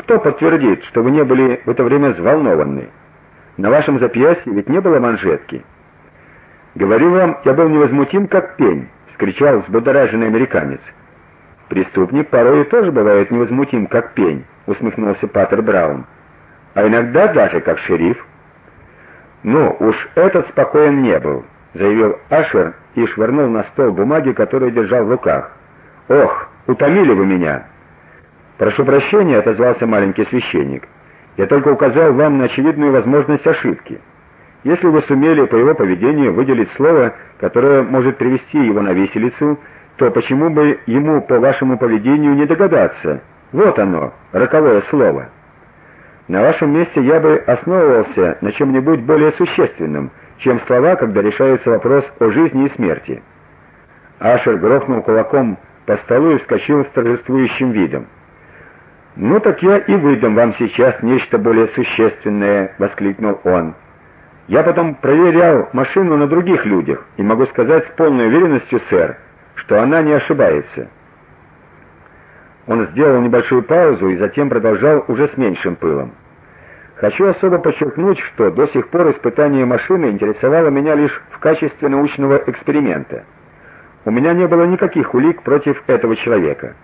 Кто подтвердит, что вы не были в это время взволнованы? На вашем запястье ведь не было манжетки. Говорю вам, я был невозмутим как пень, вскричал взбудораженный американец. Преступник порой тоже бывает невозмутим как пень, усмехнулся Паттер Браун. А иногда даже как шериф. Ну, уж этот спокоен не был, заявил Ашер и швырнул на стол бумаги, которые держал в руках. Ох, утомили вы меня. Прошу прощения, отозвался маленький священник. Я только указал вам на очевидную возможность ошибки. Если вы сумели по его поведению выделить слово, которое может привести его на виселицу, то почему бы ему по вашему поведению не догадаться? Вот оно, роковое слово. На вашем месте я бы основывался на чем нибудь более существенном, чем слова, когда решается вопрос о жизни и смерти. Ашер грохнул кулаком по столу и вскочил с торжествующим видом. "Ну так я и выдам вам сейчас нечто более существенное", воскликнул он. "Я потом проверял машину на других людях и могу сказать с полной уверенностью, сэр, что она не ошибается". Он сделал небольшую паузу и затем продолжал уже с меньшим пылом. Хочу особо подчеркнуть, что до сих пор испытание машины интересовало меня лишь в качестве научного эксперимента. У меня не было никаких улик против этого человека.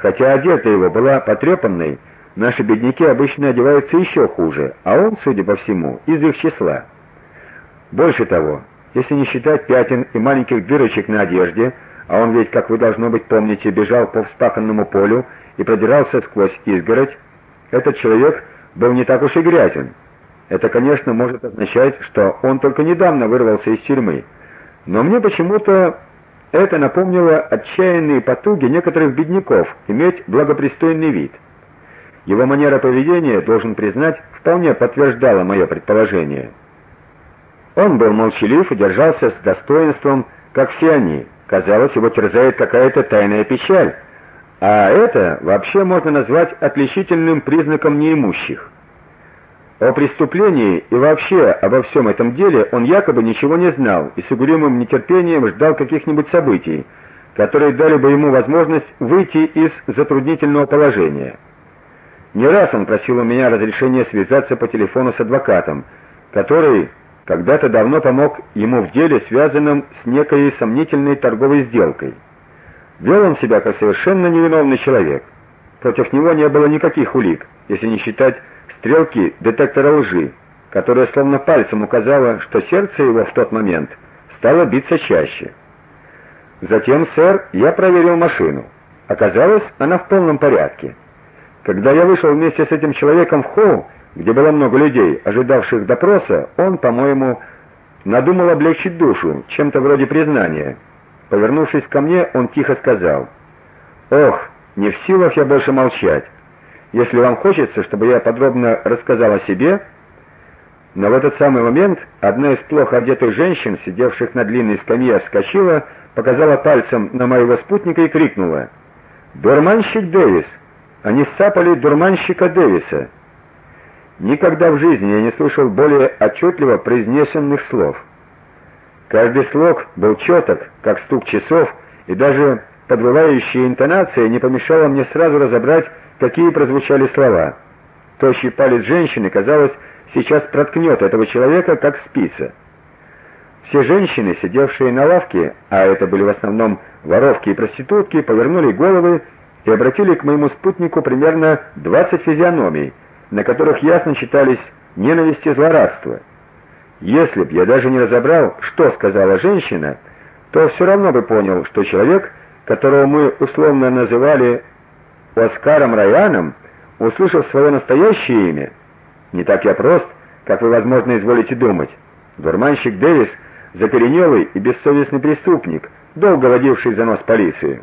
Хотя одежда его была потрепанной, наши бедняки обычно одеваются еще хуже, а он, судя по всему, из их числа. Больше того, если не считать пятен и маленьких дырочек на одежде, а он ведь, как вы должно быть помните, бежал по вспаханному полю и продирался сквозь изгородь, этот человек был не так уж и грязен. Это, конечно, может означать, что он только недавно вырвался из тюрьмы. Но мне почему-то это напомнило отчаянные потуги некоторых бедняков иметь благопристойный вид. Его манера поведения, должен признать, вполне подтверждала мое предположение. Он был молчалив и держался с достоинством, как все они. Казалось, его терзает какая-то тайная печаль, а это вообще можно назвать отличительным признаком неимущих. О преступлении и вообще обо всем этом деле он якобы ничего не знал и с угрюмым нетерпением ждал каких-нибудь событий, которые дали бы ему возможность выйти из затруднительного положения. Не раз он просил у меня разрешения связаться по телефону с адвокатом, который когда-то давно помог ему в деле, связанном с некой сомнительной торговой сделкой. Вел он себя как совершенно невиновный человек. Против него не было никаких улик, если не считать стрелки детектора лжи, которая словно пальцем указала, что сердце его в тот момент стало биться чаще. Затем, сэр, я проверил машину. Оказалось, она в полном порядке. Когда я вышел вместе с этим человеком в холл, где было много людей, ожидавших допроса, он, по-моему, надумал облегчить душу, чем-то вроде признания. Повернувшись ко мне, он тихо сказал: "Ох, не в силах я больше молчать. Если вам хочется, чтобы я подробно рассказал о себе, но в этот самый момент одна из плохо одетых женщин, сидевших на длинной скамье, вскочила, показала пальцем на моего спутника и крикнула: "Дурманщик Дэвис! Они сцапали дурманщика Дэвиса!" Никогда в жизни я не слышал более отчетливо произнесенных слов. Каждый слог был четок, как стук часов, и даже подвывающая интонация не помешала мне сразу разобрать, какие прозвучали слова. Тощий палец женщины, казалось, сейчас проткнет этого человека как спица. Все женщины, сидевшие на лавке, а это были в основном воровки и проститутки, повернули головы и обратили к моему спутнику примерно 20 физиономий, на которых ясно читались ненависть и злорадство. Если б я даже не разобрал, что сказала женщина, то все равно бы понял, что человек, которого мы условно называли Оскаром Раяном, услышав свое настоящее имя, не так я прост, как вы, возможно, изволите думать. Дурманщик Дэвис закоренелый и бессовестный преступник, долго водивший за нос полицию.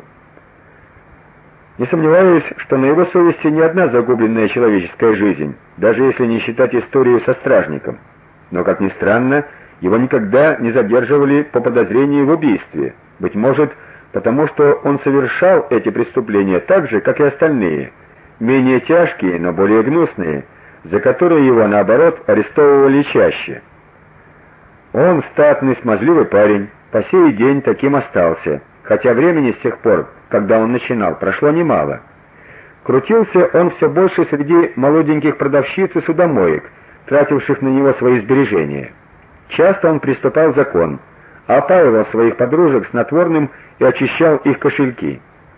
Не сомневаюсь, что на его совести не одна загубленная человеческая жизнь, даже если не считать историю со стражником но, как ни странно, его никогда не задерживали по подозрению в убийстве. Быть может, потому что он совершал эти преступления так же, как и остальные, менее тяжкие, но более гнусные, за которые его наоборот арестовывали чаще. Он статный, смазливый парень, по сей день таким остался, хотя времени с тех пор, когда он начинал, прошло немало. Крутился он все больше среди молоденьких продавщиц и судомоек, тративших на него свои сбережения. Часто он приступал закон, опаивал своих подружек снотворным и очищал их кошельки.